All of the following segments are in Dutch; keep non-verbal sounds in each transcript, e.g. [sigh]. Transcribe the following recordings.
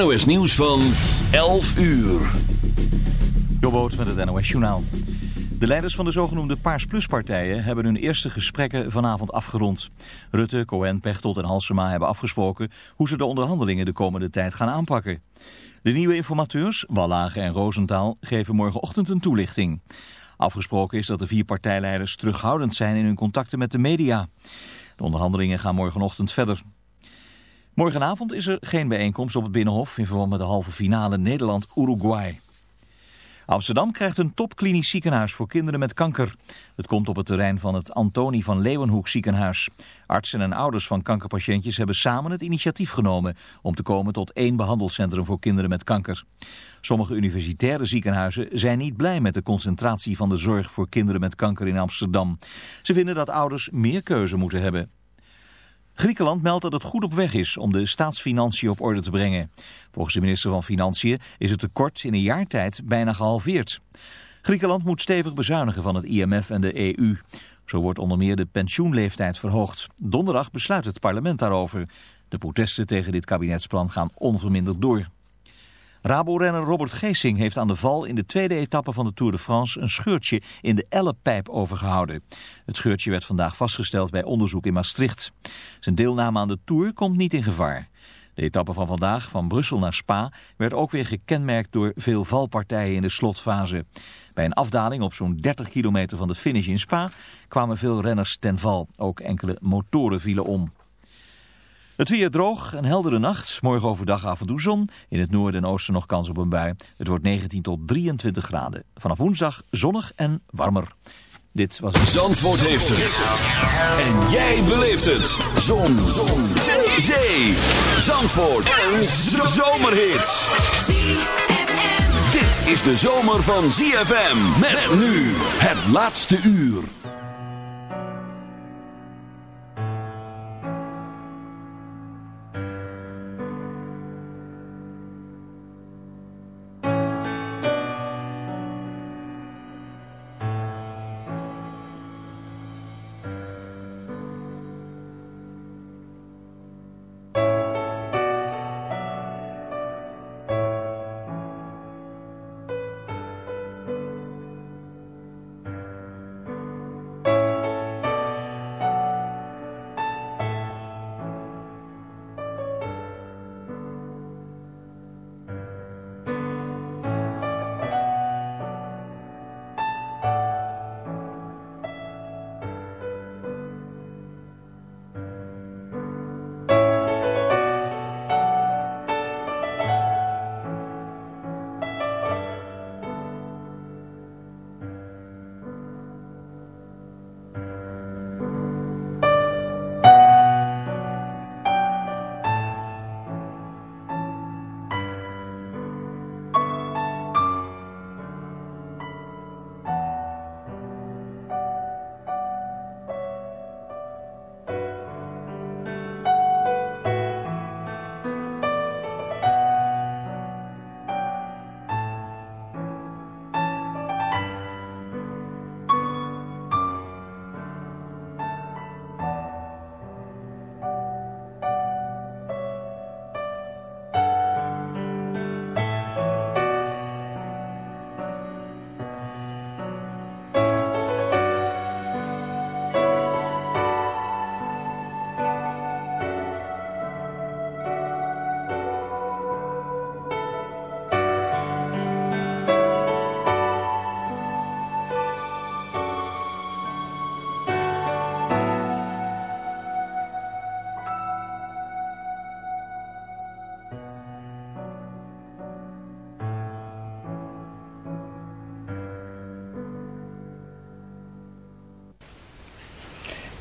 NOS Nieuws van 11 uur. Jobboot met het NOS Journaal. De leiders van de zogenoemde Paars Plus partijen hebben hun eerste gesprekken vanavond afgerond. Rutte, Cohen, Pechtold en Halsema hebben afgesproken hoe ze de onderhandelingen de komende tijd gaan aanpakken. De nieuwe informateurs, Wallage en Roosentaal, geven morgenochtend een toelichting. Afgesproken is dat de vier partijleiders terughoudend zijn in hun contacten met de media. De onderhandelingen gaan morgenochtend verder. Morgenavond is er geen bijeenkomst op het Binnenhof in verband met de halve finale Nederland-Uruguay. Amsterdam krijgt een topklinisch ziekenhuis voor kinderen met kanker. Het komt op het terrein van het Antonie van Leeuwenhoek ziekenhuis. Artsen en ouders van kankerpatiëntjes hebben samen het initiatief genomen om te komen tot één behandelcentrum voor kinderen met kanker. Sommige universitaire ziekenhuizen zijn niet blij met de concentratie van de zorg voor kinderen met kanker in Amsterdam. Ze vinden dat ouders meer keuze moeten hebben. Griekenland meldt dat het goed op weg is om de staatsfinanciën op orde te brengen. Volgens de minister van Financiën is het tekort in een jaar tijd bijna gehalveerd. Griekenland moet stevig bezuinigen van het IMF en de EU. Zo wordt onder meer de pensioenleeftijd verhoogd. Donderdag besluit het parlement daarover. De protesten tegen dit kabinetsplan gaan onverminderd door. Rabo-renner Robert Geesing heeft aan de val in de tweede etappe van de Tour de France een scheurtje in de ellepijp overgehouden. Het scheurtje werd vandaag vastgesteld bij onderzoek in Maastricht. Zijn deelname aan de Tour komt niet in gevaar. De etappe van vandaag, van Brussel naar Spa, werd ook weer gekenmerkt door veel valpartijen in de slotfase. Bij een afdaling op zo'n 30 kilometer van de finish in Spa kwamen veel renners ten val. Ook enkele motoren vielen om. Het weer droog, een heldere nacht. Morgen overdag af en toe zon. In het noorden en oosten nog kans op een bui. Het wordt 19 tot 23 graden. Vanaf woensdag zonnig en warmer. Dit was het. Zandvoort heeft het. En jij beleeft het. Zon. zon. Zee. Zee. Zandvoort. Een zomerhit. Dit is de zomer van ZFM. Met nu het laatste uur.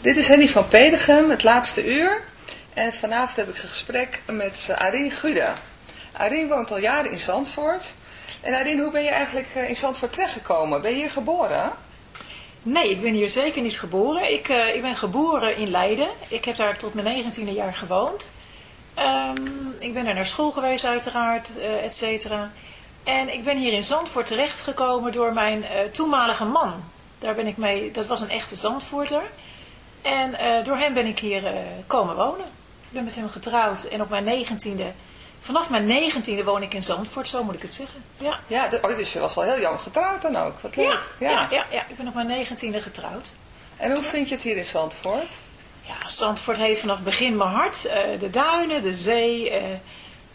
Dit is Henny van Pedegem, het laatste uur. En vanavond heb ik een gesprek met Arien Gude. Arien woont al jaren in Zandvoort. En Arien, hoe ben je eigenlijk eh, in Zandvoort terechtgekomen? Ben je hier geboren? Nee, ik ben hier zeker niet geboren. Ik, uh, ik ben geboren in Leiden. Ik heb daar tot mijn 19e jaar gewoond. Um, ik ben er naar school geweest uiteraard, uh, et cetera. En ik ben hier in Zandvoort terechtgekomen door mijn toenmalige man. Daar ben ik mee, dat was een echte Zandvoorter. En uh, door hem ben ik hier uh, komen wonen. Ik ben met hem getrouwd en op mijn negentiende vanaf mijn negentiende woon ik in Zandvoort, zo moet ik het zeggen. Ja. Ja, oh, dus je was wel heel jong getrouwd dan ook. Wat leuk. Ja, ja. Ja, ja, ik ben op mijn negentiende getrouwd. En hoe vind je het hier in Zandvoort? Ja, Zandvoort heeft vanaf het begin mijn hart. Uh, de duinen, de zee.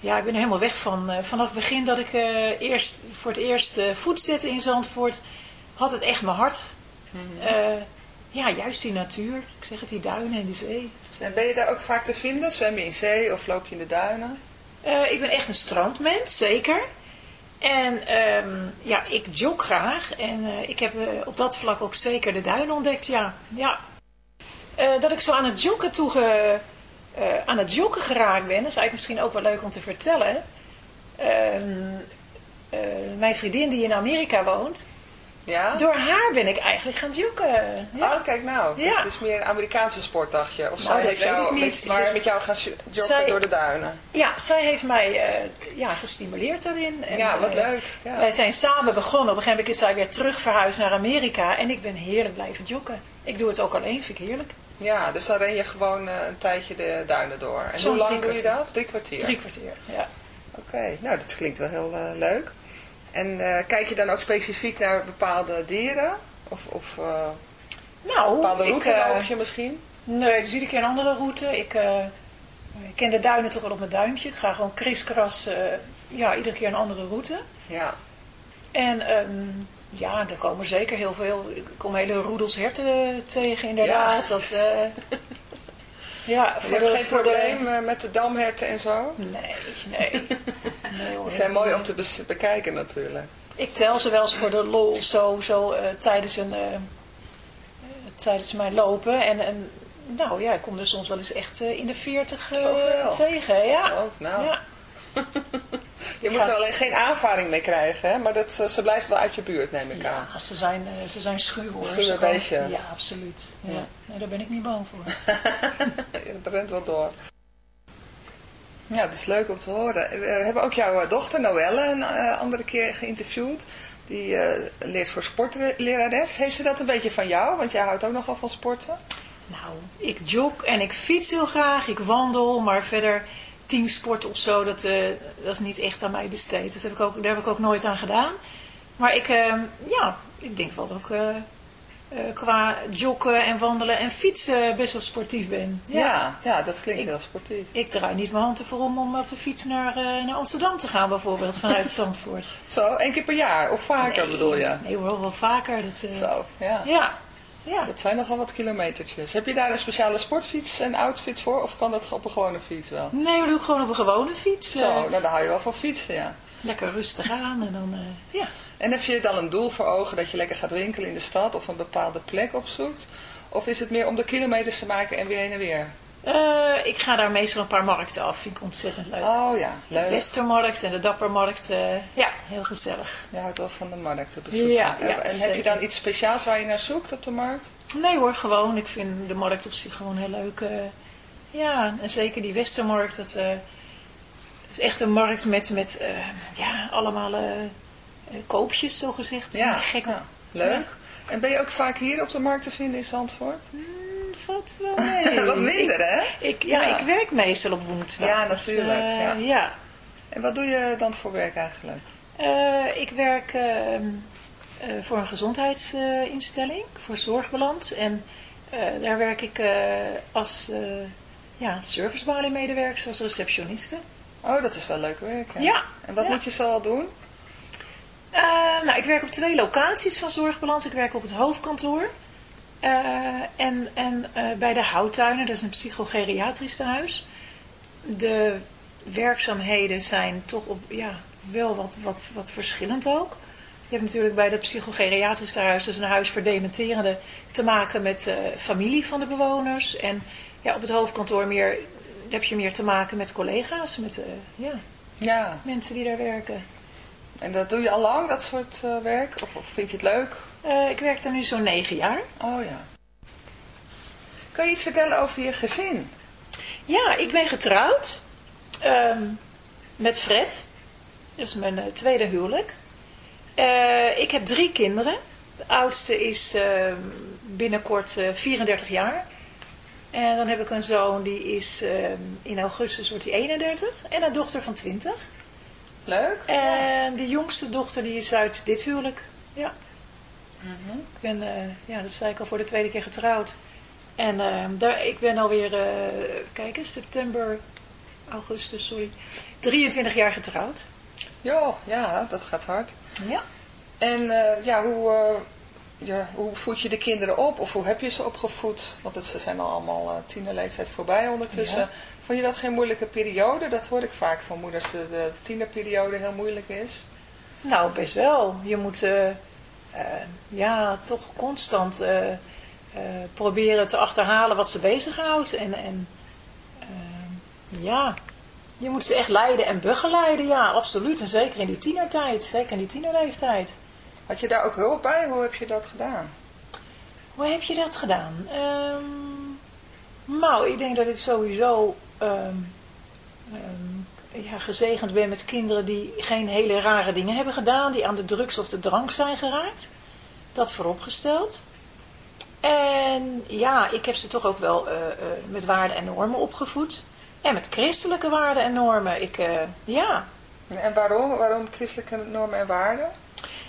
Ja, ik ben er helemaal weg van. Vanaf het begin dat ik eerst, voor het eerst voet zette in Zandvoort, had het echt mijn hart. Mm -hmm. Ja, juist die natuur. Ik zeg het, die duinen en die zee. En ben je daar ook vaak te vinden? Zwem je in zee of loop je in de duinen? ik ben echt een strandmens, zeker. En um, ja, ik jog graag. En uh, ik heb uh, op dat vlak ook zeker de duinen ontdekt, ja. ja. Dat ik zo aan het joggen toe aan het joggen geraakt ben, dat is eigenlijk misschien ook wel leuk om te vertellen. Ehm, mijn vriendin die in Amerika woont, ja? Door haar ben ik eigenlijk gaan joggen. Ja. Oh, kijk nou. Ja. Het is meer een Amerikaanse sport, dacht je. Of nou, zij heeft jou, niet, met, maar... is met jou gaan joggen zij, door de duinen. Ja, zij heeft mij uh, ja, gestimuleerd daarin. En, ja, wat uh, leuk. Ja. Wij zijn samen begonnen. Op een gegeven moment is zij weer terug verhuisd naar Amerika. En ik ben heerlijk blijven joggen. Ik doe het ook alleen, vind ik heerlijk. Ja, dus dan ren je gewoon uh, een tijdje de duinen door. En Soms hoe lang doe je dat? Drie kwartier? Drie kwartier, ja. Oké, okay. nou dat klinkt wel heel leuk. En uh, kijk je dan ook specifiek naar bepaalde dieren? Of, of uh, nou, bepaalde route uh, loop je misschien? Nee, dus iedere keer een andere route. Ik, ik ken de duinen toch wel op mijn duimpje. Ik ga gewoon kriskras, ja, iedere keer een andere route. Ja. En um, ja, er komen zeker heel veel, ik kom hele roedels herten tegen inderdaad. Ja. Dat, [laughs] ja, voor je hebt geen voor probleem de... met de damherten en zo? Nee, nee. [laughs] nee hoor, Die zijn mooi om te bekijken natuurlijk. Ik tel ze wel eens voor de lol zo, zo uh, tijdens, een, uh, tijdens mijn lopen. En, en nou ja, ik kom er soms wel eens echt uh, in de 40 tegen. Ja. Oh, nou. ja. [laughs] Je moet er alleen geen aanvaring mee krijgen, hè? maar dat, ze blijven wel uit je buurt, neem ik ja, aan. ze zijn, ze zijn schuw hoor. Schuwe beestjes. Ja, absoluut. Ja. ja. Nee, daar ben ik niet bang voor. [laughs] het rent wel door. Ja, het is leuk om te horen. We hebben ook jouw dochter Noelle een andere keer geïnterviewd. Die uh, leert voor sportlerares. Heeft ze dat een beetje van jou? Want jij houdt ook nogal van sporten. Nou, ik jog en ik fiets heel graag. Ik wandel, maar verder teamsport of zo, dat, uh, dat is niet echt aan mij besteed. Dat heb ik ook, daar heb ik ook nooit aan gedaan. Maar ik, uh, ja, ik denk wel dat ik uh, qua joggen en wandelen en fietsen best wel sportief ben. Ja, ja, ja dat klinkt ik, heel sportief. Ik draai niet mijn hand ervoor om, om op de fiets naar, naar Amsterdam te gaan bijvoorbeeld, vanuit [laughs] Zandvoort. Zo, één keer per jaar of vaker nee, bedoel je? Nee hoor, wel vaker. Dat, Zo, ja. Ja. Ja. Dat zijn nogal wat kilometertjes. Heb je daar een speciale sportfiets en outfit voor? Of kan dat op een gewone fiets wel? Nee, we doen gewoon op een gewone fiets. Zo, nou dan hou je wel van fietsen, ja. Lekker rustig aan en dan, uh, ja. En heb je dan een doel voor ogen dat je lekker gaat winkelen in de stad of een bepaalde plek opzoekt? Of is het meer om de kilometers te maken en weer heen en weer? Uh, ik ga daar meestal een paar markten af. Vind ik ontzettend leuk. Oh ja, leuk. De Westermarkt en de Dappermarkt. Uh, ja, heel gezellig. Je houdt wel van de markten bezoeken. Ja, ja, en zeker. heb je dan iets speciaals waar je naar zoekt op de markt? Nee hoor, gewoon. Ik vind de markt op zich gewoon heel leuk. Uh, ja, en zeker die Westermarkt. Dat is echt een markt met, met ja, allemaal koopjes, zo gezegd. Ja, gek. Ja, leuk. En ben je ook vaak hier op de markt te vinden in Zandvoort? Wel [laughs] mee. wat minder, hè? Ik, ja, ja, ik werk meestal op woensdag. Ja, natuurlijk. Dus, uh, ja. ja. En wat doe je dan voor werk eigenlijk? Uh, ik werk uh, voor een gezondheidsinstelling, voor Zorgbalans. En daar werk ik als ja, servicebalie-medewerker, als receptioniste. Oh, dat is wel leuk werk, hè? Ja. En wat moet je zoal doen? nou, ik werk op twee locaties van Zorgbalans. Ik werk op het hoofdkantoor. Uh, en en uh, bij de Houttuinen, dat is een psychogeriatrisch tehuis. De werkzaamheden zijn toch op, ja, wel wat, wat, wat verschillend ook. Je hebt natuurlijk bij dat psychogeriatrisch tehuis, dus een huis voor dementerende, te maken met de uh, familie van de bewoners. En ja, op het hoofdkantoor meer, heb je meer te maken met collega's, met ja, ja. mensen die daar werken. En dat doe je al lang, dat soort werk? Of, of vind je het leuk? Uh, ik werk daar nu zo'n negen jaar. Oh ja. Kan je iets vertellen over je gezin? Ja, ik ben getrouwd. Um, met Fred. Dat is mijn uh, tweede huwelijk. Uh, ik heb drie kinderen. De oudste is binnenkort 34 jaar. En dan heb ik een zoon die is ehm, in augustus wordt hij 31 en een dochter van 20. Leuk. En de jongste dochter die is uit dit huwelijk. Ja. Ik ben, eh, ja, dat zei ik al voor de tweede keer getrouwd. En ehm, daar, ik ben alweer, eh kijk eens, september, augustus, sorry, 23 jaar getrouwd. Jo, ja, dat gaat hard. Ja. En eh, ja, hoe, ja, hoe voed je de kinderen op? Of hoe heb je ze opgevoed? Want het, ze zijn al allemaal uh, tienerleeftijd voorbij ondertussen. Ja. Vond je dat geen moeilijke periode? Dat hoor ik vaak van moeders, dat de tienerperiode heel moeilijk is. Nou, best wel. Je moet ja, toch constant eh, eh, proberen te achterhalen wat ze bezighoudt. En, en eh, ja, je moet ze echt leiden en begeleiden. Ja, absoluut. En zeker in die tienertijd. Zeker in die tienerleeftijd. Had je daar ook hulp bij? Hoe heb je dat gedaan? Hoe heb je dat gedaan? Ehm, nou, ik denk dat ik sowieso ehm, ehm, ja, gezegend ben met kinderen die geen hele rare dingen hebben gedaan, die aan de drugs of de drank zijn geraakt. Dat vooropgesteld. En ja, ik heb ze toch ook wel eh, eh, met waarden en normen opgevoed. En met christelijke waarden en normen. Ik, eh, ja, En waarom? Waarom christelijke normen en waarden?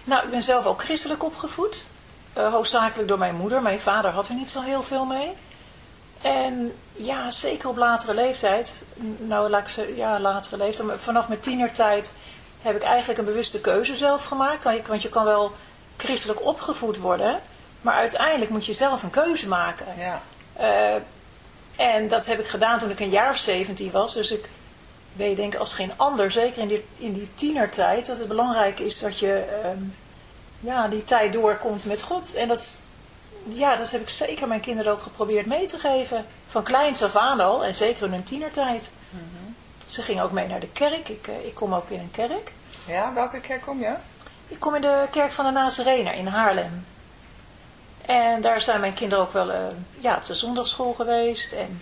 nou, ik ben zelf ook christelijk opgevoed. Hoofdzakelijk door mijn moeder. Mijn vader had er niet zo heel veel mee. En ja, zeker op latere leeftijd. Nou, laat ik ze, ja, latere leeftijd. Maar vanaf mijn tienertijd heb ik eigenlijk een bewuste keuze zelf gemaakt. Want je, kan wel christelijk opgevoed worden. Maar uiteindelijk moet je zelf een keuze maken. Ja. Eh, en dat heb ik gedaan toen ik een jaar of 17 was. Dus ik weet denk als geen ander, zeker in die, in die tienertijd, dat het belangrijk is dat je ehm, ja, die tijd doorkomt met God. En dat, ja, dat heb ik zeker mijn kinderen ook geprobeerd mee te geven. Van kleins af aan al, en zeker in hun tienertijd. Ze gingen ook mee naar de kerk. Ik, eh, ik kom ook in een kerk. Ja, welke kerk kom je? Ik kom in de kerk van de Nazarener in Haarlem. En daar zijn mijn kinderen ook wel eh, ja, op de zondagschool geweest. En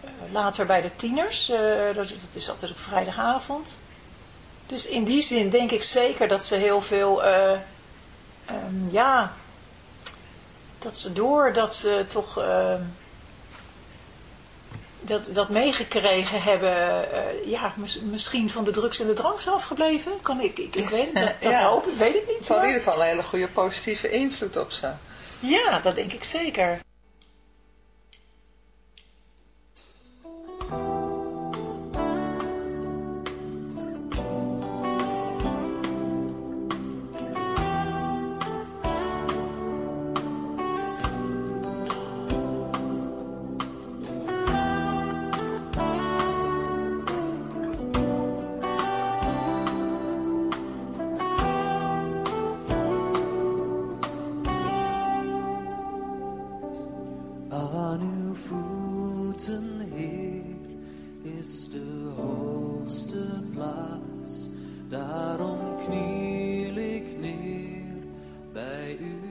eh, later bij de tieners. dat, dat is altijd op vrijdagavond. Dus in die zin denk ik zeker dat ze heel veel... eh, ehm, ja, dat ze door dat ze toch... ehm, dat, dat meegekregen hebben, eh, ja, mis- misschien van de drugs en de drank zijn afgebleven. Kan ik, ik, ik weet, dat, dat Ja. hoop ik, weet ik niet. Het had in ieder geval een hele goede positieve invloed op ze. Ja, dat denk ik zeker. Aan uw voeten, Heer, is de hoogste plaats. Daarom kniel ik neer bij u.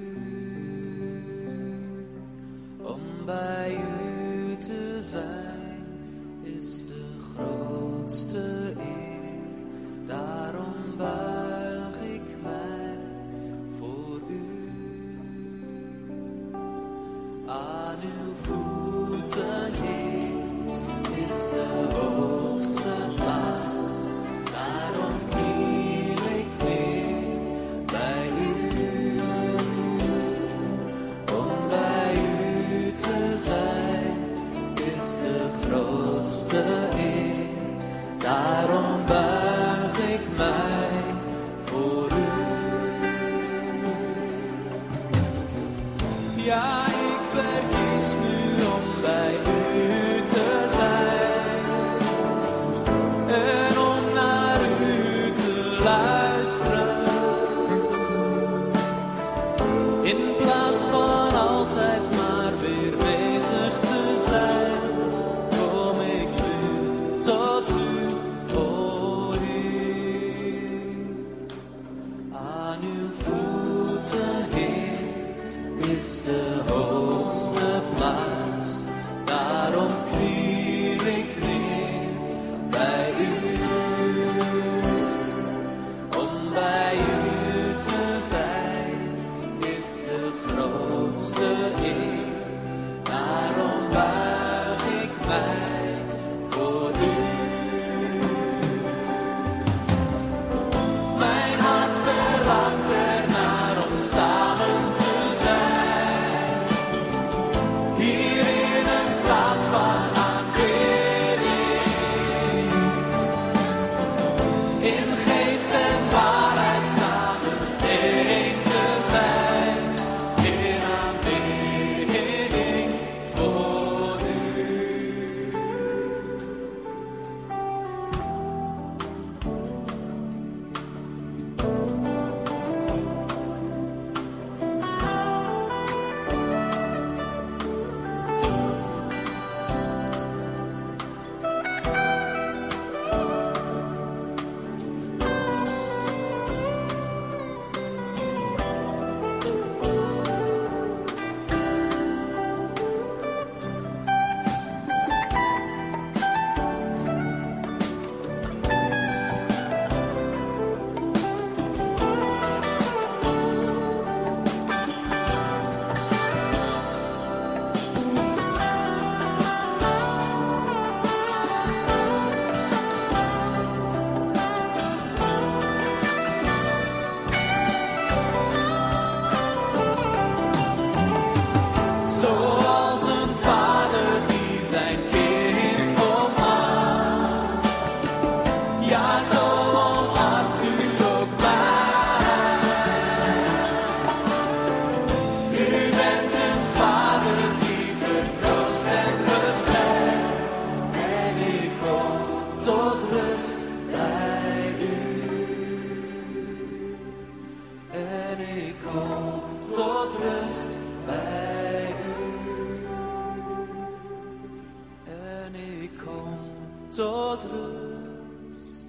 tot rust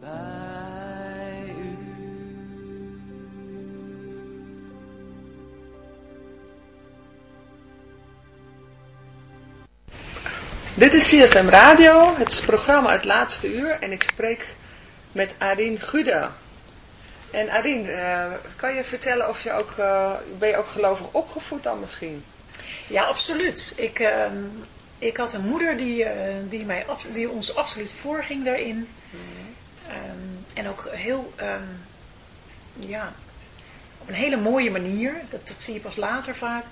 bij u. Dit is CFM Radio, het programma Het Laatste Uur en ik spreek met Arien Gude. En Arien, eh, kan je vertellen of je ook, eh, ben je ook gelovig opgevoed dan misschien? Ja, absoluut. Ik, ehm, ik had een moeder die, eh, die, mij, die ons absoluut voorging daarin. Ehm, en ook heel, ehm, ja, op een hele mooie manier. Dat, dat zie je pas later vaak.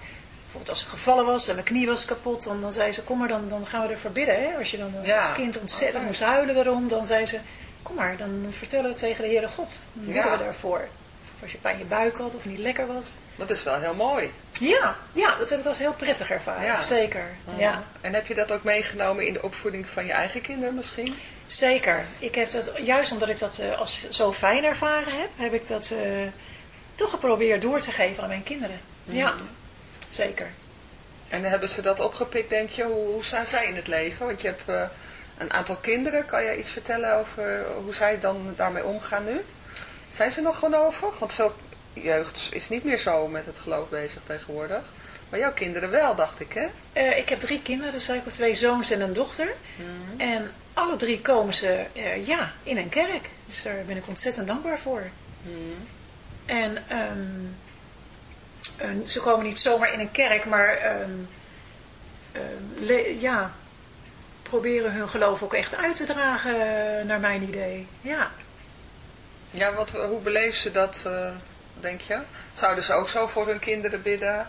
Bijvoorbeeld als ik gevallen was en mijn knie was kapot, dan, dan zei ze, kom maar, dan, dan gaan we ervoor bidden. Hè? Als je dan Ja. als kind ontzettend Oké. moest huilen daarom, dan zei ze, kom maar, dan vertellen we het tegen de Heere God. Dan Ja. we daarvoor. Als je pijn in je buik had of niet lekker was. Dat is wel heel mooi. Ja, ja dat heb ik als heel prettig ervaren. Ja. Zeker. Ja. En heb je dat ook meegenomen in de opvoeding van je eigen kinderen misschien? Zeker. Ik heb dat, juist omdat ik dat eh, als zo fijn ervaren heb, heb ik dat eh, toch geprobeerd door te geven aan mijn kinderen. Ja, zeker. En hebben ze dat opgepikt, denk je? Hoe, hoe staan zij in het leven? Want je hebt eh, een aantal kinderen. Kan je iets vertellen over hoe zij dan daarmee omgaan nu? Zijn ze nog gelovig? Want veel jeugd is niet meer zo met het geloof bezig tegenwoordig. Maar jouw kinderen wel, dacht ik, hè? Eh, ik heb drie kinderen, dus heb twee zoons en een dochter. En alle drie komen ze eh, ja, in een kerk. Dus daar ben ik ontzettend dankbaar voor. En ehm, en ze komen niet zomaar in een kerk, maar ehm, ehm, ja, proberen hun geloof ook echt uit te dragen, eh, naar mijn idee. Ja. Ja, wat, hoe beleven ze dat, eh, denk je? Zouden ze ook zo voor hun kinderen bidden?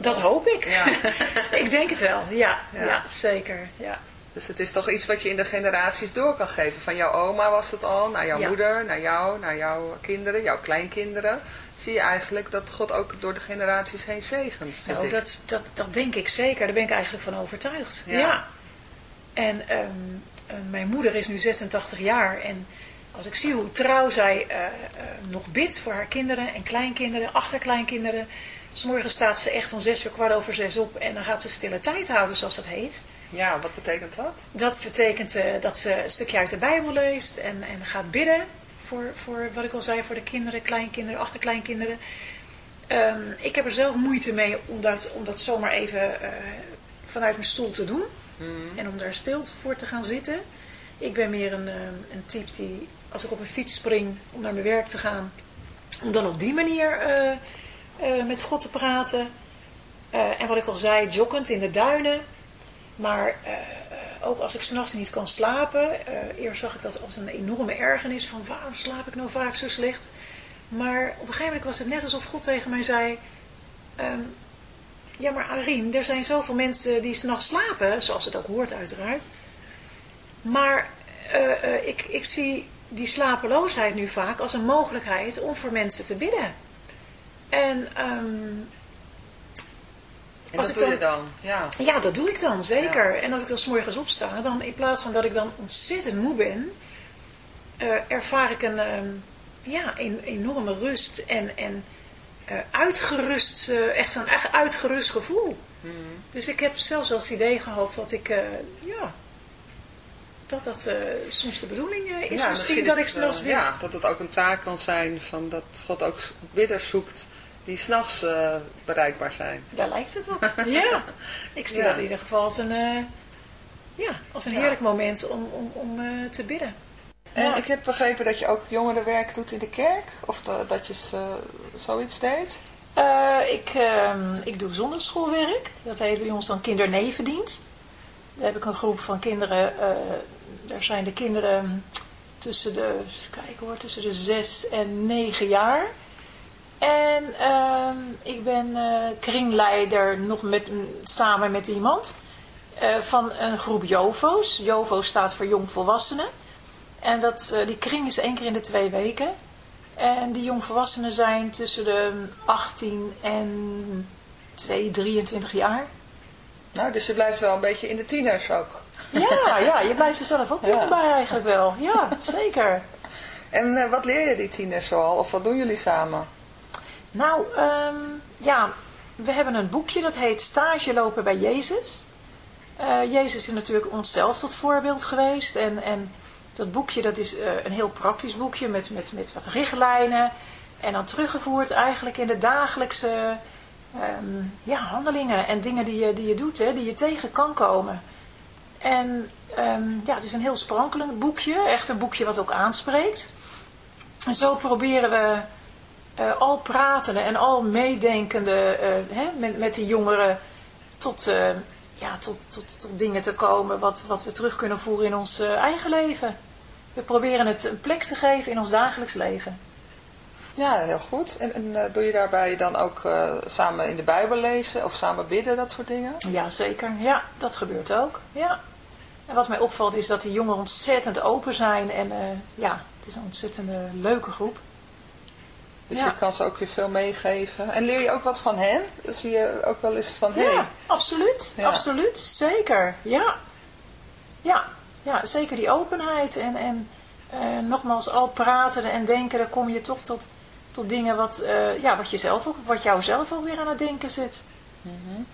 Dat hoop ik. Ja. [laughs] ik denk het wel, ja, Ja. ja. zeker. Ja. Dus het is toch iets wat je in de generaties door kan geven. Van jouw oma was het al, naar jouw Ja. moeder, naar jou, naar jouw kinderen, jouw kleinkinderen. Zie je eigenlijk dat God ook door de generaties heen zegent, Nou, ik. dat, dat, dat denk ik zeker. Daar ben ik eigenlijk van overtuigd. Ja. Ja. En ehm, eh, mijn moeder is nu 86 jaar. En als ik zie hoe trouw zij eh, eh, nog bidt voor haar kinderen en kleinkinderen, achterkleinkinderen. S'morgen staat ze echt om zes uur, kwart over zes op. En dan gaat ze stille tijd houden, zoals dat heet. Ja, wat betekent dat? Dat betekent eh, dat ze een stukje uit de Bijbel leest en, en gaat bidden. Voor, voor wat ik al zei, voor de kinderen, kleinkinderen, achterkleinkinderen. Ehm, ik heb er zelf moeite mee om dat, om dat zomaar even vanuit mijn stoel te doen. En om daar stil voor te gaan zitten. Ik ben meer een, een type die, als ik op een fiets spring om naar mijn werk te gaan, om dan op die manier eh, eh, met God te praten. Eh, en wat ik al zei, joggend in de duinen. Maar ook als ik s'nachts niet kan slapen. eerst zag ik dat als een enorme ergernis. Van waarom slaap ik nou vaak zo slecht? Maar op een gegeven moment was het net alsof God tegen mij zei... ehm, ja, maar Arien, er zijn zoveel mensen die s'nachts slapen. Zoals het ook hoort uiteraard. Maar ik, ik zie die slapeloosheid nu vaak als een mogelijkheid om voor mensen te bidden. En ehm, En Als dat ik doe je dan- dan? Ja. ja, dat doe ik dan, zeker. Ja. En als ik dan 's morgens opsta, dan in plaats van dat ik dan ontzettend moe ben, eh, ervaar ik een ehm, ja, een enorme rust en, en eh, uitgerust, eh, echt zo'n echt uitgerust gevoel. Dus ik heb zelfs wel het idee gehad dat ik, dat dat eh, soms de bedoeling eh, is. Ja, misschien dat ik s'nachts eh, bid. Ja, dat het ook een taak kan zijn van dat God ook bidders zoekt die s'nachts eh bereikbaar zijn. Daar lijkt het op. [laughs] Ja, ik zie Ja. dat in ieder geval als een, ja, als een Ja. heerlijk moment om, om, om te bidden. En ik heb begrepen dat je ook jongerenwerk doet in de kerk. Of da- dat je zoiets deed. Ik, ehm, ik doe zondagschoolwerk. Dat heet bij ons dan kindernevendienst. Daar heb ik een groep van kinderen. Daar zijn de kinderen tussen de, kijken hoor, tussen de zes en negen jaar. En ehm, ik ben eh, kringleider nog met, samen met iemand eh, van een groep JOVO's. JOVO staat voor jongvolwassenen. En dat, eh, die kring is één keer in de twee weken. En die jongvolwassenen zijn tussen de 18 en 2, 23 jaar. Nou, dus je blijft wel een beetje in de tieners ook. Ja, ja, je blijft er zelf ook jong bij eigenlijk wel. Ja, zeker. En eh, wat leer je die tieners zoal? Of wat doen jullie samen? Nou, ehm, ja, we hebben een boekje dat heet Stage lopen bij Jezus. Eh, Jezus is natuurlijk onszelf tot voorbeeld geweest. En, en dat boekje dat is eh, een heel praktisch boekje met, met, met wat richtlijnen. En dan teruggevoerd eigenlijk in de dagelijkse ehm, ja, handelingen en dingen die je, die je doet, hè, die je tegen kan komen. En ehm, ja, het is een heel sprankelend boekje, echt een boekje wat ook aanspreekt. En zo proberen we uh, al pratende en al meedenkende uh, hè, met, met de jongeren tot, uh, ja, tot, tot, tot dingen te komen wat, wat we terug kunnen voeren in ons eigen leven. We proberen het een plek te geven in ons dagelijks leven. Ja, heel goed. En, en doe je daarbij dan ook samen in de Bijbel lezen of samen bidden, dat soort dingen? Ja, zeker. Ja, dat gebeurt ook. Ja. En wat mij opvalt is dat die jongeren ontzettend open zijn en ja, het is een ontzettend leuke groep. Dus ja. je kan ze ook weer veel meegeven. En leer je ook wat van hen? Zie je ook wel eens van, hé... Ja, absoluut. Ja. Absoluut. Zeker. Ja. Ja. Ja, zeker die openheid. En, en uh, nogmaals, al praten en denken, dan kom je toch tot, tot dingen wat, uh, ja, wat, jezelf ook, wat jou zelf ook weer aan het denken zit. Mm -hmm.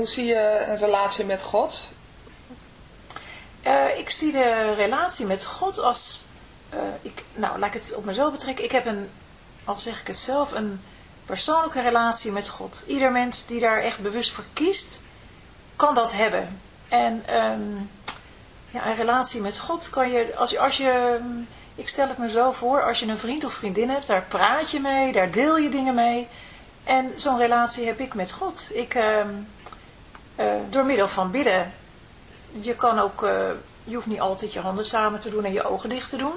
Hoe zie je een relatie met God? Eh, ik zie de relatie met God als, eh, ik, nou laat ik het op mezelf betrekken. Ik heb een, al zeg ik het zelf, een persoonlijke relatie met God. Ieder mens die daar echt bewust voor kiest, kan dat hebben. En ehm, ja, een relatie met God kan je, als je, als je, ik stel het me zo voor, als je een vriend of vriendin hebt, daar praat je mee, daar deel je dingen mee. En zo'n relatie heb ik met God. Ik, ehm, eh, door middel van bidden je kan ook, eh, je hoeft niet altijd je handen samen te doen en je ogen dicht te doen.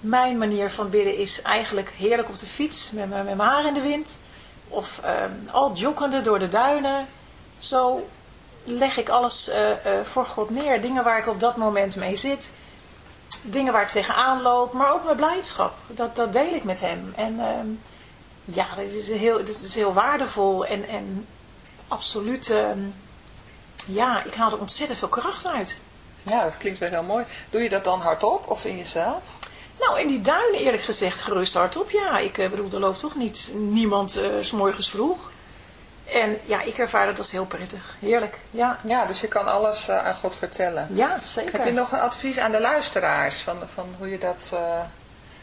Mijn manier van bidden is eigenlijk heerlijk op de fiets met, mijn- haar in de wind. Of ehm, al joggende door de duinen. Zo leg ik alles eh, eh, voor God neer. Dingen waar ik op dat moment mee zit. Dingen waar ik tegenaan loop. Maar ook mijn blijdschap. Dat, dat deel ik met hem. En ehm, ja, dat is heel, dat is heel waardevol. En, en absoluut... ehm, ja, ik haal er ontzettend veel kracht uit. Ja, dat klinkt wel heel mooi. Doe je dat dan hardop of in jezelf? Nou, in die duinen eerlijk gezegd gerust hardop. Ja, ik eh, bedoel, er loopt toch niet niemand eh, s morgens vroeg. En ja, ik ervaar dat als heel prettig. Heerlijk. Ja, Ja, dus je kan alles eh, aan God vertellen. ja zeker. Heb je nog een advies aan de luisteraars van, van hoe je dat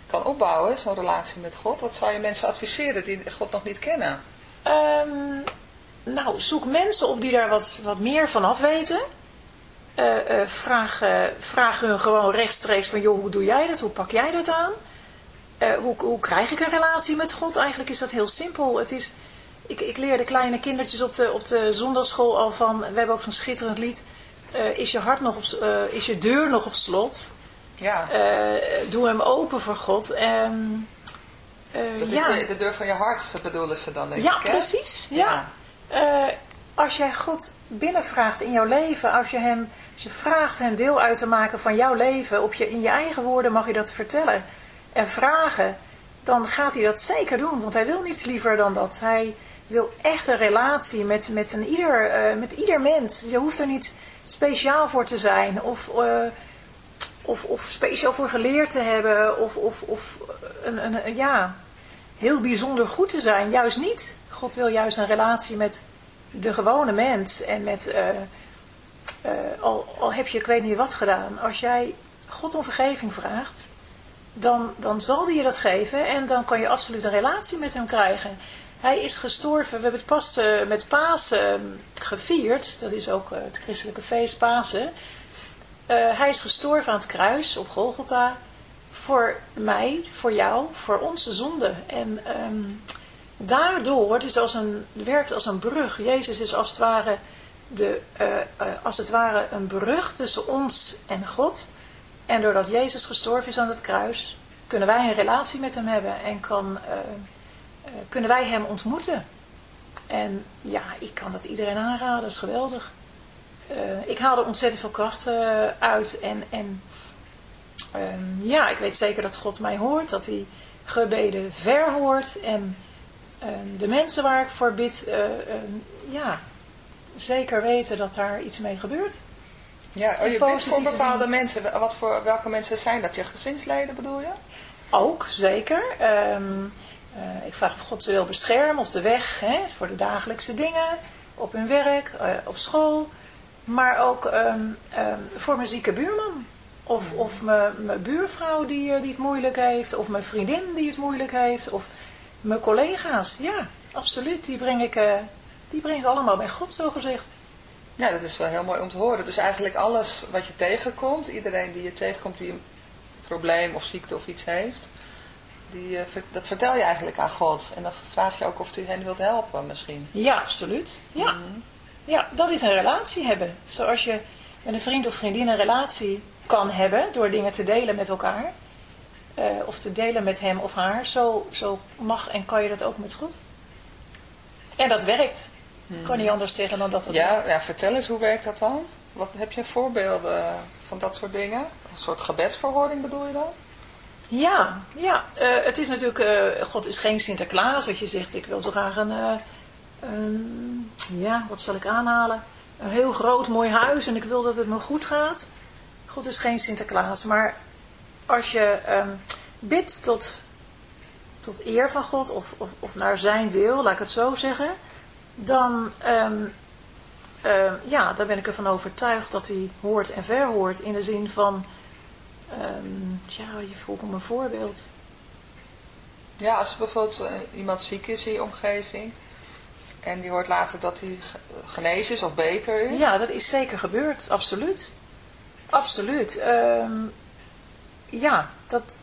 kan opbouwen, zo'n relatie met God? Wat zou je mensen adviseren die God nog niet kennen? Ehm, nou, zoek mensen op die daar wat, wat meer van af weten. Eh, eh, vraag, eh, vraag hun gewoon rechtstreeks van, joh, hoe doe jij dat? Hoe pak jij dat aan? Hoe, hoe krijg ik een relatie met God? Eigenlijk is dat heel simpel. Het is, ik, ik leer de kleine kindertjes op de, op de zondagschool al van, we hebben ook zo'n schitterend lied, is je hart nog op, is je deur nog op slot? Ja, doe hem open voor God. Ehm, eh, dat ja. is de, de deur van je hart, dat bedoelen ze dan, denk Ja, ik, hè? precies. Ja. Eh, als jij God binnenvraagt in jouw leven, als je, hem, als je vraagt hem deel uit te maken van jouw leven, op je, in je eigen woorden mag je dat vertellen en vragen, dan gaat hij dat zeker doen. Want hij wil niets liever dan dat. Hij wil echt een relatie met, met, een ieder, eh, met ieder mens. Je hoeft er niet speciaal voor te zijn of, eh, of, of speciaal voor geleerd te hebben of, of, of een, een, een- ja, heel bijzonder goed te zijn. Juist niet. God wil juist een relatie met de gewone mens. En met, eh, eh, al, al heb je ik weet niet wat gedaan. Als jij God om vergeving vraagt, dan, dan zal hij je dat geven. En dan kan je absoluut een relatie met hem krijgen. Hij is gestorven. We hebben het pas eh, met Pasen eh, gevierd. Dat is ook het christelijke feest Pasen. Hij is gestorven aan het kruis op Golgotha voor mij, voor jou, voor onze zonde. En ehm, daardoor, het als een, werkt als een brug. Jezus is als het ware, de, eh, eh, als het ware een brug tussen ons en God. En doordat Jezus gestorven is aan het kruis, kunnen wij een relatie met hem hebben en kan, eh, kunnen wij hem ontmoeten. En ja, ik kan dat iedereen aanraden, dat is geweldig. Ik haal er ontzettend veel kracht uit en, en Ehm, ja, ik weet zeker dat God mij hoort, dat hij gebeden verhoort. En ehm, de mensen waar ik voor bid, eh, ehm, ja, zeker weten dat daar iets mee gebeurt. Ja, oh, je bidt voor bepaalde zin. mensen. Wat voor, welke mensen zijn dat? Je gezinsleden bedoel je? Ook, zeker. Eh, ik vraag of God ze wil beschermen op de weg, hè, voor de dagelijkse dingen, op hun werk, eh, op school. Maar ook voor mijn zieke buurman. Of, of mijn, mijn buurvrouw die, eh, die het moeilijk heeft. Of mijn vriendin die het moeilijk heeft. Of mijn collega's. Ja, absoluut. Die breng ik, eh, die breng ik allemaal bij God, zo gezegd. Ja, dat is wel heel mooi om te horen. Dus eigenlijk alles wat je tegenkomt, iedereen die je tegenkomt die een probleem of ziekte of iets heeft, die, eh, dat vertel je eigenlijk aan God. En dan vraag je ook of u hen wilt helpen misschien. Ja, absoluut. Ja. ja, dat is een relatie hebben. Zoals je met een vriend of vriendin een relatie kan hebben door dingen te delen met elkaar. eh, of te delen met hem of haar. Zo, zo mag en kan je dat ook met God. En dat werkt. Ik kan niet anders zeggen dan dat het werkt. Ja, ja, vertel eens, hoe werkt dat dan? Wat, heb je voorbeelden van dat soort dingen? Een soort gebedsverhoring bedoel je dan? Ja, ja. eh, het is natuurlijk, eh, God is geen Sinterklaas. Dat je zegt, ik wil zo graag een, een, ja, wat zal ik aanhalen? Een heel groot mooi huis en ik wil dat het me goed gaat. God is geen Sinterklaas. Maar als je ehm, bidt tot, tot eer van God of, of, of naar zijn wil, laat ik het zo zeggen. Dan, ehm, eh, ja, daar ben ik ervan overtuigd dat hij hoort en verhoort. In de zin van, ehm, tja, je vroeg om een voorbeeld. Ja, als er bijvoorbeeld eh, iemand ziek is in je omgeving en die hoort later dat hij ge- genezen is of beter is. Ja, dat is zeker gebeurd, absoluut. Absoluut. Ehm, ja, dat,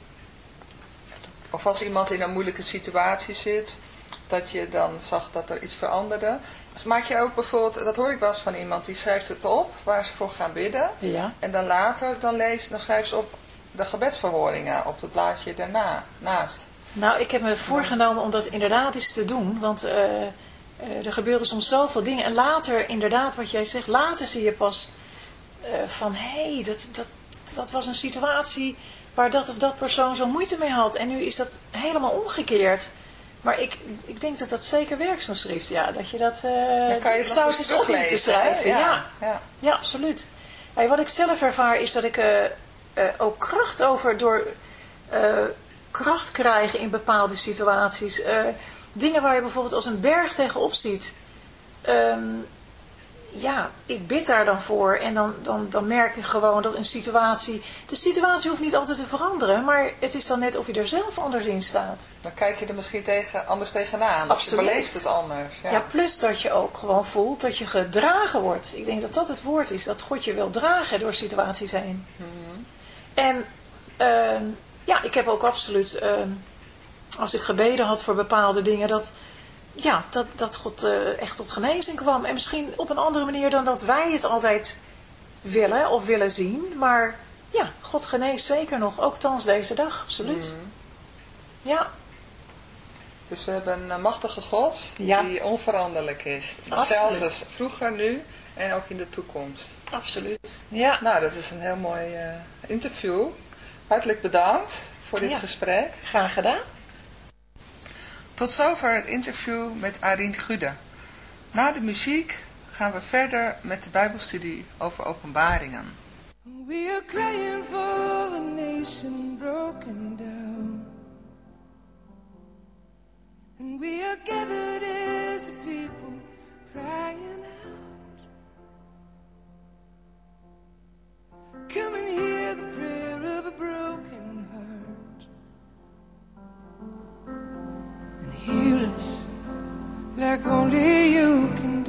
Of als iemand in een moeilijke situatie zit, dat je dan zag dat er iets veranderde. Dus maak je ook bijvoorbeeld, dat hoor ik wel eens van iemand, die schrijft het op waar ze voor gaan bidden. ja. En dan later, dan, leest, dan schrijft ze op de gebedsverhoringen op het blaadje daarna, naast. Nou, ik heb me voorgenomen om dat inderdaad eens te doen. Want eh, eh, er gebeuren soms zoveel dingen. En later, inderdaad, wat jij zegt, later zie je pas van... Hé, hey, dat, dat, dat was een situatie waar dat of dat persoon zo moeite mee had. En nu is dat helemaal omgekeerd. Maar ik, ik denk dat dat zeker werkt, zo'n schrift. Ja, dat je dat... eh, Dan kan je het zou eens eens op moeten teruglezen. schrijven. hè? ja. ja. Ja, absoluut. Hey, wat ik zelf ervaar is dat ik eh, eh, ook kracht over door eh, kracht krijg in bepaalde situaties. Eh, dingen waar je bijvoorbeeld als een berg tegenop ziet. Ehm, ja, ik bid daar dan voor en dan, dan, dan merk je gewoon dat een situatie... De situatie hoeft niet altijd te veranderen, maar het is dan net of je er zelf anders in staat. Dan kijk je er misschien tegen, anders tegenaan. Of je Absoluut. beleeft het anders. Ja. Ja. plus dat je ook gewoon voelt dat je gedragen wordt. Ik denk dat dat het woord is, dat God je wil dragen door situaties heen. En ehm, ja, ik heb ook absoluut, ehm, als ik gebeden had voor bepaalde dingen, dat, ja, dat, dat God eh, echt tot genezing kwam. En misschien op een andere manier dan dat wij het altijd willen of willen zien. Maar ja, God geneest zeker nog, ook thans deze dag, absoluut. Ja, Dus we hebben een machtige God Ja. die onveranderlijk is. Zelfs als vroeger, nu en ook in de toekomst. absoluut. Ja, Nou, dat is een heel mooi eh, interview. Hartelijk bedankt voor dit Ja. gesprek. graag gedaan. Tot zover het interview met Arien Gude. Na de muziek gaan we verder met de Bijbelstudie over openbaringen. We are crying for a nation broken down. And we are gathered as a people crying out. Come and hear the prayer of a broken heal us like only you can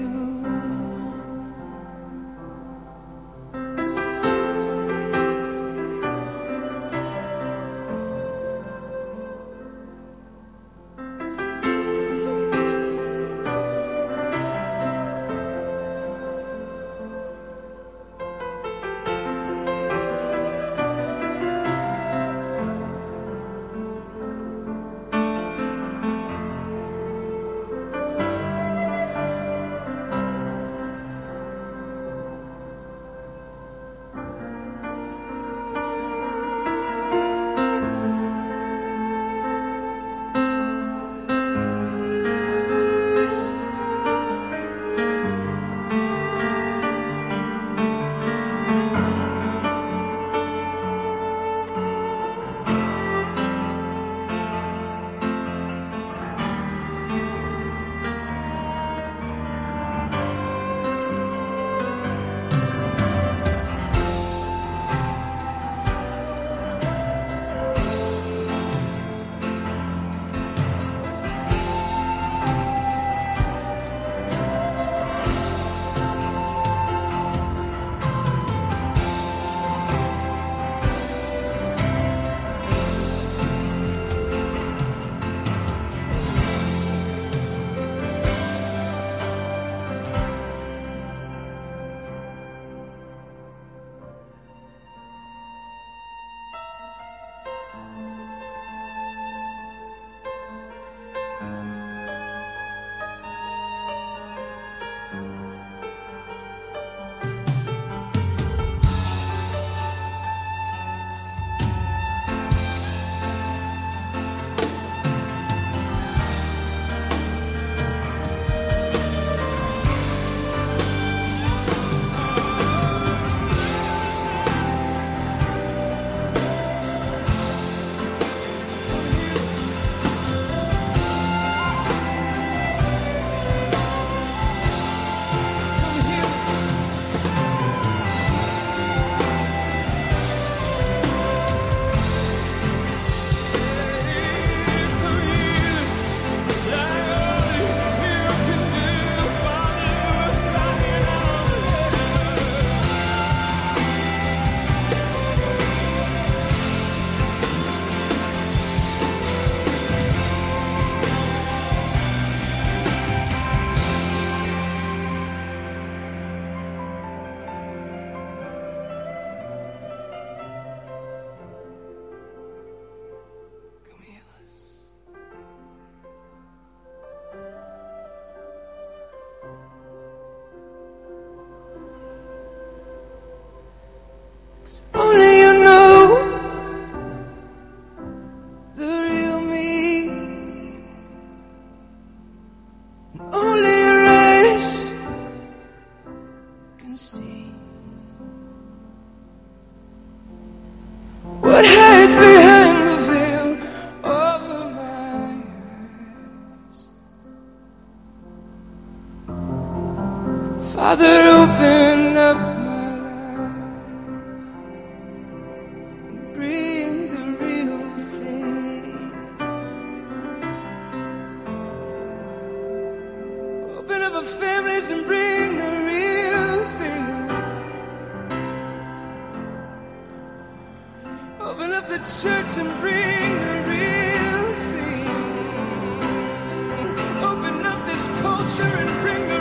Open up the church and bring the real thing. Open up this culture and bring the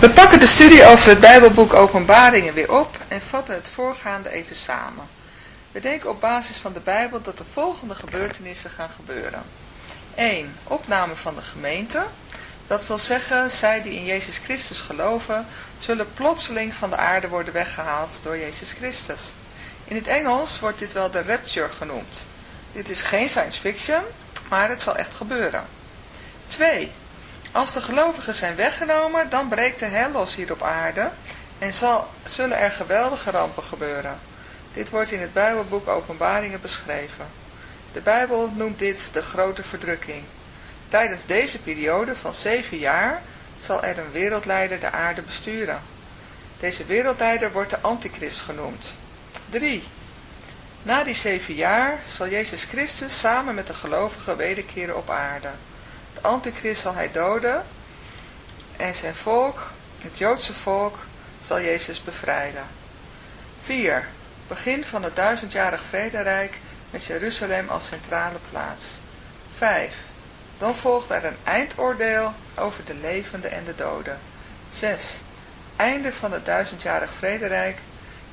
We pakken de studie over het Bijbelboek Openbaringen weer op en vatten het voorgaande even samen. We denken op basis van de Bijbel dat de volgende gebeurtenissen gaan gebeuren. 1. Opname van de gemeente. Dat wil zeggen, zij die in Jezus Christus geloven, zullen plotseling van de aarde worden weggehaald door Jezus Christus. In het Engels wordt dit wel de rapture genoemd. Dit is geen science fiction, maar het zal echt gebeuren. 2. Als de gelovigen zijn weggenomen, dan breekt de hel los hier op aarde en zal, zullen er geweldige rampen gebeuren. Dit wordt in het Bijbelboek Openbaringen beschreven. De Bijbel noemt dit de grote verdrukking. Tijdens deze periode van zeven jaar zal er een wereldleider de aarde besturen. Deze wereldleider wordt de antichrist genoemd. 3. Na die zeven jaar zal Jezus Christus samen met de gelovigen wederkeren op aarde. Antichrist zal hij doden en zijn volk, het Joodse volk, zal Jezus bevrijden. 4. Begin van het duizendjarig vrederijk met Jeruzalem als centrale plaats. 5. Dan volgt er een eindoordeel over de levenden en de doden. 6. Einde van het duizendjarig vrederijk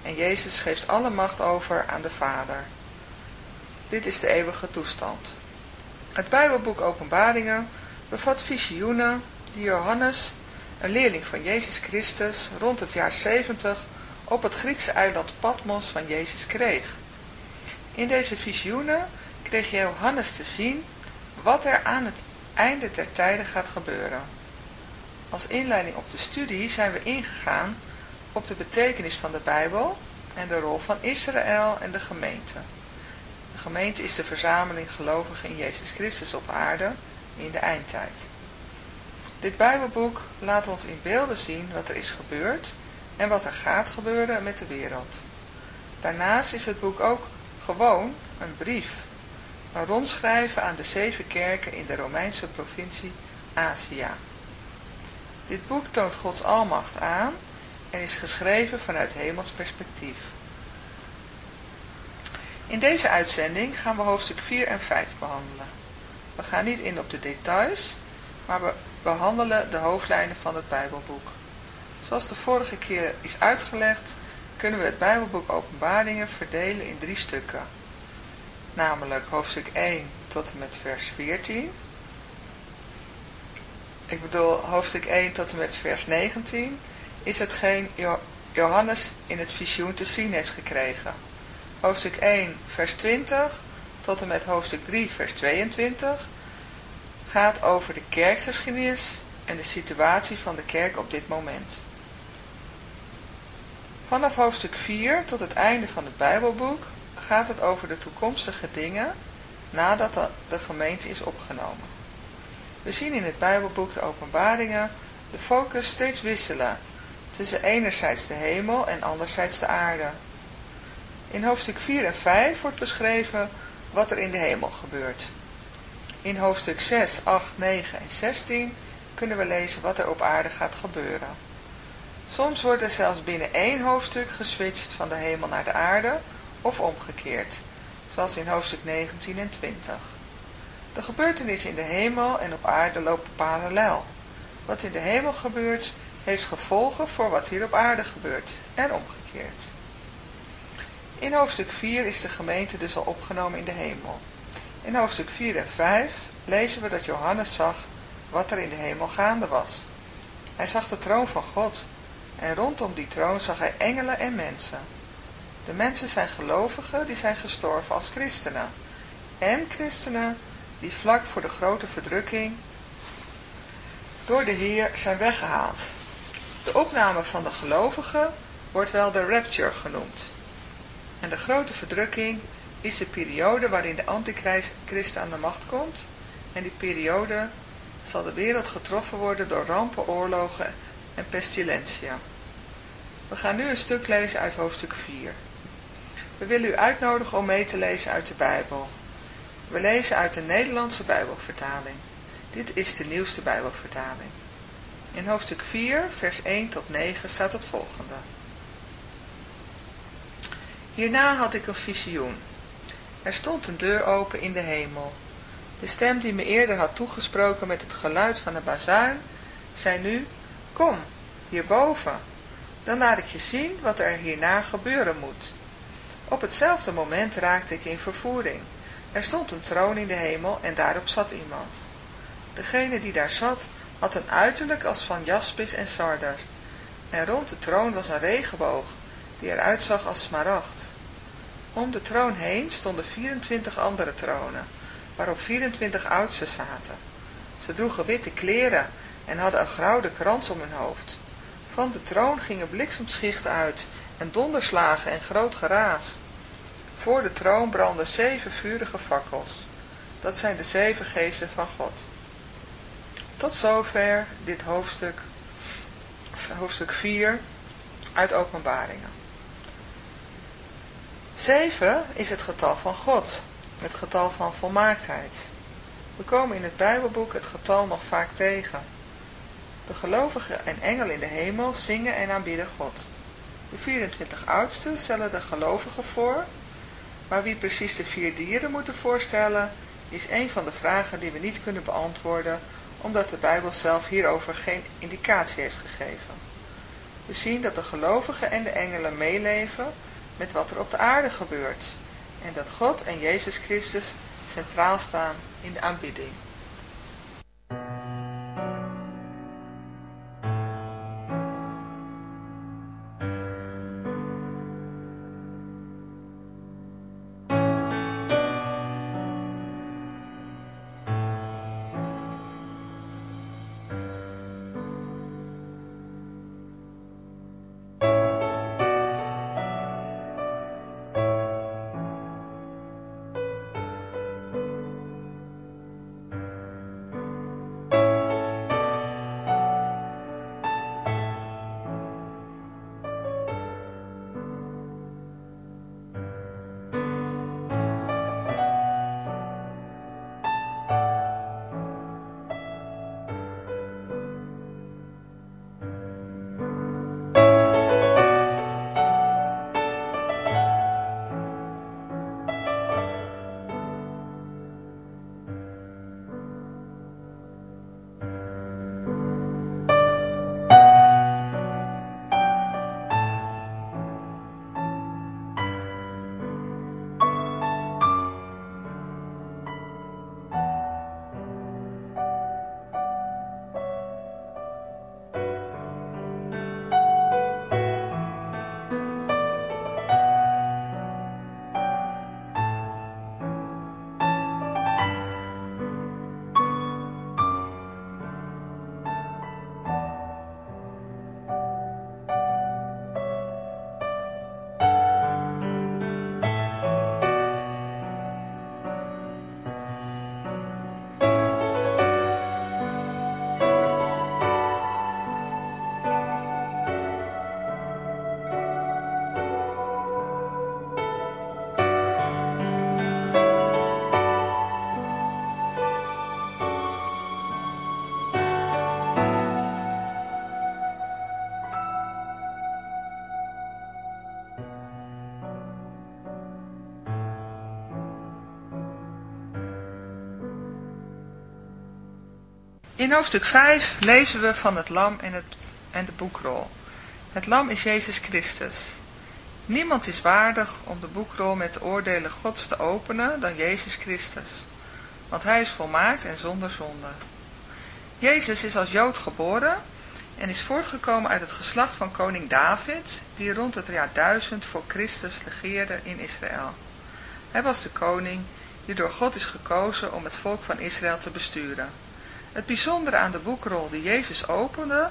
en Jezus geeft alle macht over aan de Vader. Dit is de eeuwige toestand. Het Bijbelboek Openbaringen bevat visioenen die Johannes, een leerling van Jezus Christus, rond het jaar 70 op het Griekse eiland Patmos van Jezus kreeg. In deze visioenen kreeg Johannes te zien wat er aan het einde der tijden gaat gebeuren. Als inleiding op de studie zijn we ingegaan op de betekenis van de Bijbel en de rol van Israël en de gemeente. De gemeente is de verzameling gelovigen in Jezus Christus op aarde in de eindtijd. Dit Bijbelboek laat ons in beelden zien wat er is gebeurd en wat er gaat gebeuren met de wereld. Daarnaast is het boek ook gewoon een brief, een rondschrijven aan de zeven kerken in de Romeinse provincie Azië. Dit boek toont Gods almacht aan en is geschreven vanuit hemels perspectief. In deze uitzending gaan we hoofdstuk 4 en 5 behandelen. We gaan niet in op de details, maar we behandelen de hoofdlijnen van het Bijbelboek. Zoals de vorige keer is uitgelegd, kunnen we het Bijbelboek Openbaringen verdelen in drie stukken. Namelijk hoofdstuk 1 tot en met vers 14. Ik bedoel hoofdstuk 1 tot en met vers 19 is hetgeen Johannes in het visioen te zien heeft gekregen. Hoofdstuk 1 vers 20 tot en met hoofdstuk 3 vers 22 gaat over de kerkgeschiedenis en de situatie van de kerk op dit moment. Vanaf hoofdstuk 4 tot het einde van het Bijbelboek gaat het over de toekomstige dingen nadat de gemeente is opgenomen. We zien in het Bijbelboek de openbaringen de focus steeds wisselen tussen enerzijds de hemel en anderzijds de aarde. In hoofdstuk 4 en 5 wordt beschreven wat er in de hemel gebeurt. In hoofdstuk 6, 8, 9 en 16 kunnen we lezen wat er op aarde gaat gebeuren. Soms wordt er zelfs binnen één hoofdstuk geswitcht van de hemel naar de aarde of omgekeerd, zoals in hoofdstuk 19 en 20. De gebeurtenissen in de hemel en op aarde lopen parallel. Wat in de hemel gebeurt, heeft gevolgen voor wat hier op aarde gebeurt en omgekeerd. In hoofdstuk 4 is de gemeente dus al opgenomen in de hemel. In hoofdstuk 4 en 5 lezen we dat Johannes zag wat er in de hemel gaande was. Hij zag de troon van God en rondom die troon zag hij engelen en mensen. De mensen zijn gelovigen die zijn gestorven als christenen en christenen die vlak voor de grote verdrukking door de Heer zijn weggehaald. De opname van de gelovigen wordt wel de rapture genoemd. En de grote verdrukking is de periode waarin de antichrist aan de macht komt. En die periode zal de wereld getroffen worden door rampen, oorlogen en pestilentia. We gaan nu een stuk lezen uit hoofdstuk 4. We willen u uitnodigen om mee te lezen uit de Bijbel. We lezen uit de Nederlandse Bijbelvertaling. Dit is de nieuwste Bijbelvertaling. In hoofdstuk 4, vers 1 tot 9 staat het volgende. Hierna had ik een visioen. Er stond een deur open in de hemel. De stem die me eerder had toegesproken met het geluid van een bazuin, zei nu, kom, hierboven, dan laat ik je zien wat er hierna gebeuren moet. Op hetzelfde moment raakte ik in vervoering. Er stond een troon in de hemel en daarop zat iemand. Degene die daar zat, had een uiterlijk als van jaspis en sardar. En rond de troon was een regenboog, die eruit zag als smaragd. Om de troon heen stonden 24 andere tronen, waarop 24 oudsten zaten. Ze droegen witte kleren en hadden een gouden krans om hun hoofd. Van de troon gingen bliksemschichten uit en donderslagen en groot geraas. Voor de troon brandden zeven vurige fakkels. Dat zijn de zeven geesten van God. Tot zover dit hoofdstuk, hoofdstuk 4 uit openbaringen. 7 is het getal van God, het getal van volmaaktheid. We komen in het Bijbelboek het getal nog vaak tegen. De gelovigen en engelen in de hemel zingen en aanbidden God. De 24 oudsten stellen de gelovigen voor, maar wie precies de vier dieren moeten voorstellen, is een van de vragen die we niet kunnen beantwoorden, omdat de Bijbel zelf hierover geen indicatie heeft gegeven. We zien dat de gelovigen en de engelen meeleven met wat er op de aarde gebeurt, en dat God en Jezus Christus centraal staan in de aanbidding. In hoofdstuk 5 lezen we van het lam en, het, en de boekrol. Het lam is Jezus Christus. Niemand is waardig om de boekrol met de oordelen Gods te openen dan Jezus Christus. Want hij is volmaakt en zonder zonde. Jezus is als Jood geboren en is voortgekomen uit het geslacht van koning David, die rond het jaar 1000 voor Christus regeerde in Israël. Hij was de koning die door God is gekozen om het volk van Israël te besturen. Het bijzondere aan de boekrol die Jezus opende,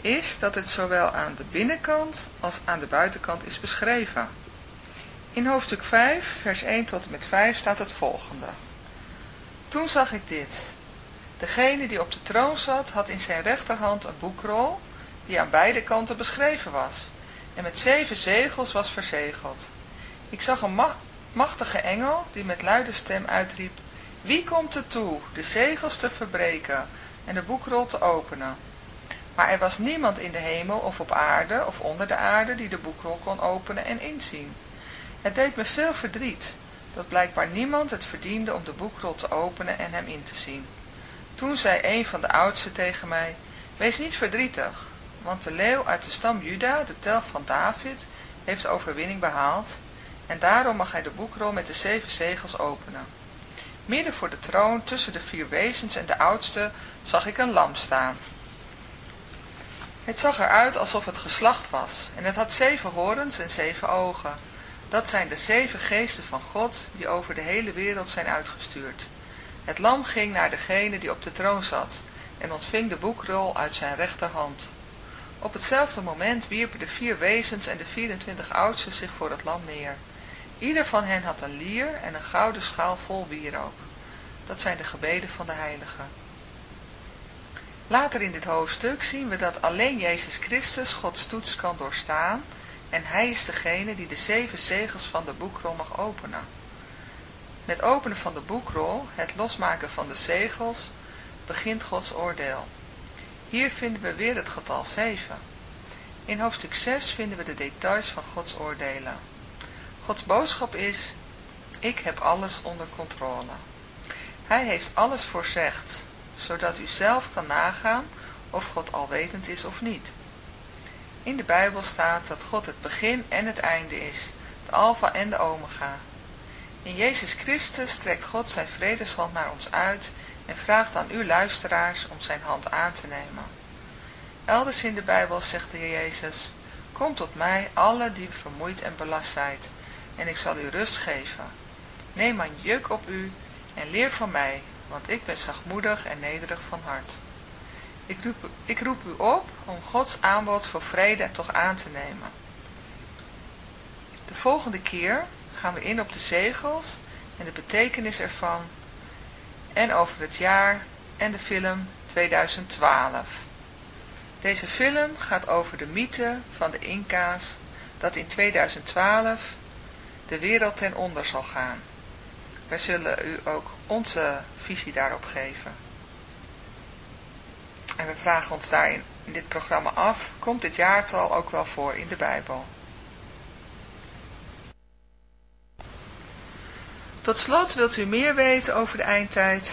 is dat het zowel aan de binnenkant als aan de buitenkant is beschreven. In hoofdstuk 5, vers 1 tot en met 5 staat het volgende. Toen zag ik dit. Degene die op de troon zat, had in zijn rechterhand een boekrol, die aan beide kanten beschreven was, en met zeven zegels was verzegeld. Ik zag een ma machtige engel, die met luide stem uitriep, Wie komt er toe, de zegels te verbreken en de boekrol te openen? Maar er was niemand in de hemel of op aarde of onder de aarde die de boekrol kon openen en inzien. Het deed me veel verdriet, dat blijkbaar niemand het verdiende om de boekrol te openen en hem in te zien. Toen zei een van de oudsten tegen mij, wees niet verdrietig, want de leeuw uit de stam Juda, de telg van David, heeft overwinning behaald, en daarom mag hij de boekrol met de zeven zegels openen. Midden voor de troon, tussen de vier wezens en de oudste, zag ik een lam staan. Het zag eruit alsof het geslacht was, en het had zeven horens en zeven ogen. Dat zijn de zeven geesten van God, die over de hele wereld zijn uitgestuurd. Het lam ging naar degene die op de troon zat, en ontving de boekrol uit zijn rechterhand. Op hetzelfde moment wierpen de vier wezens en de 24 oudsten zich voor het lam neer. Ieder van hen had een lier en een gouden schaal vol wierook. Dat zijn de gebeden van de heiligen. Later in dit hoofdstuk zien we dat alleen Jezus Christus Gods toets kan doorstaan en hij is degene die de zeven zegels van de boekrol mag openen. Met openen van de boekrol, het losmaken van de zegels, begint Gods oordeel. Hier vinden we weer het getal 7. In hoofdstuk 6 vinden we de details van Gods oordelen. Gods boodschap is, ik heb alles onder controle. Hij heeft alles voorzegd, zodat u zelf kan nagaan of God alwetend is of niet. In de Bijbel staat dat God het begin en het einde is, de alfa en de omega. In Jezus Christus trekt God zijn vredeshand naar ons uit en vraagt aan u luisteraars om zijn hand aan te nemen. Elders in de Bijbel zegt de Heer Jezus, Kom tot mij, alle die vermoeid en belast zijt, en ik zal u rust geven. Neem mijn juk op u en leer van mij, want ik ben zachtmoedig en nederig van hart. Ik roep, ik roep u op om Gods aanbod voor vrede toch aan te nemen. De volgende keer gaan we in op de zegels en de betekenis ervan en over het jaar en de film 2012. Deze film gaat over de mythe van de Inca's dat in 2012 de wereld ten onder zal gaan. Wij zullen u ook onze visie daarop geven. En we vragen ons daarin in dit programma af, komt dit jaartal ook wel voor in de Bijbel? Tot slot wilt u meer weten over de eindtijd,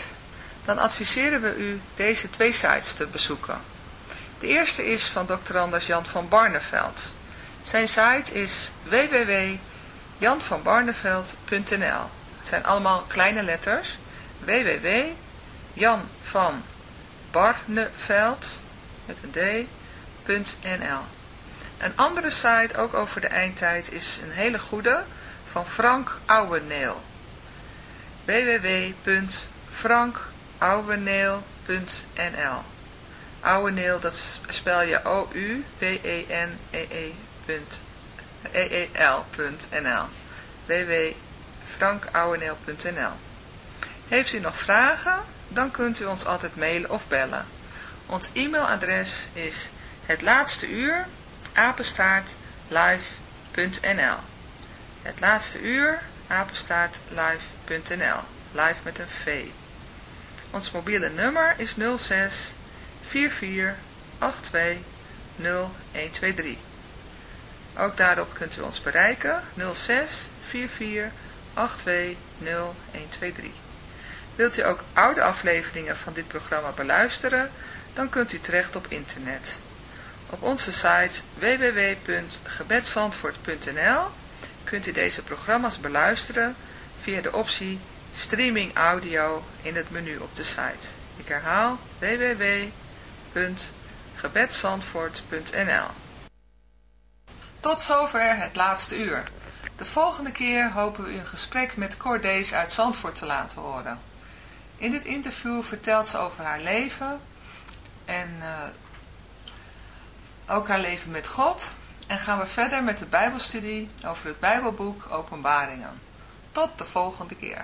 dan adviseren we u deze twee sites te bezoeken. De eerste is van Dr. Anders Jan van Barneveld. Zijn site is www.janvanbarneveld.nl Het zijn allemaal kleine letters. www.janvanbarneveld met een Een andere site, ook over de eindtijd, is een hele goede van Frank Ouweneel. www.frankouweneel.nl Ouweneel, dat spel je O-U-W-E-N-E-E.nl www.frankouweneel.nl Heeft u nog vragen? Dan kunt u ons altijd mailen of bellen. Ons e-mailadres is het laatste uur Het laatste uur Live met een V. Ons mobiele nummer is 06 44 82 0123. Ook daarop kunt u ons bereiken 06 44 82 0123. Wilt u ook oude afleveringen van dit programma beluisteren? Dan kunt u terecht op internet. Op onze site www.gebedsandvoort.nl kunt u deze programma's beluisteren via de optie Streaming Audio in het menu op de site. Ik herhaal www.gebedsandvoort.nl Tot zover het laatste uur. De volgende keer hopen we een gesprek met Cordees uit Zandvoort te laten horen. In dit interview vertelt ze over haar leven en uh, ook haar leven met God. En gaan we verder met de Bijbelstudie over het Bijbelboek Openbaringen. Tot de volgende keer.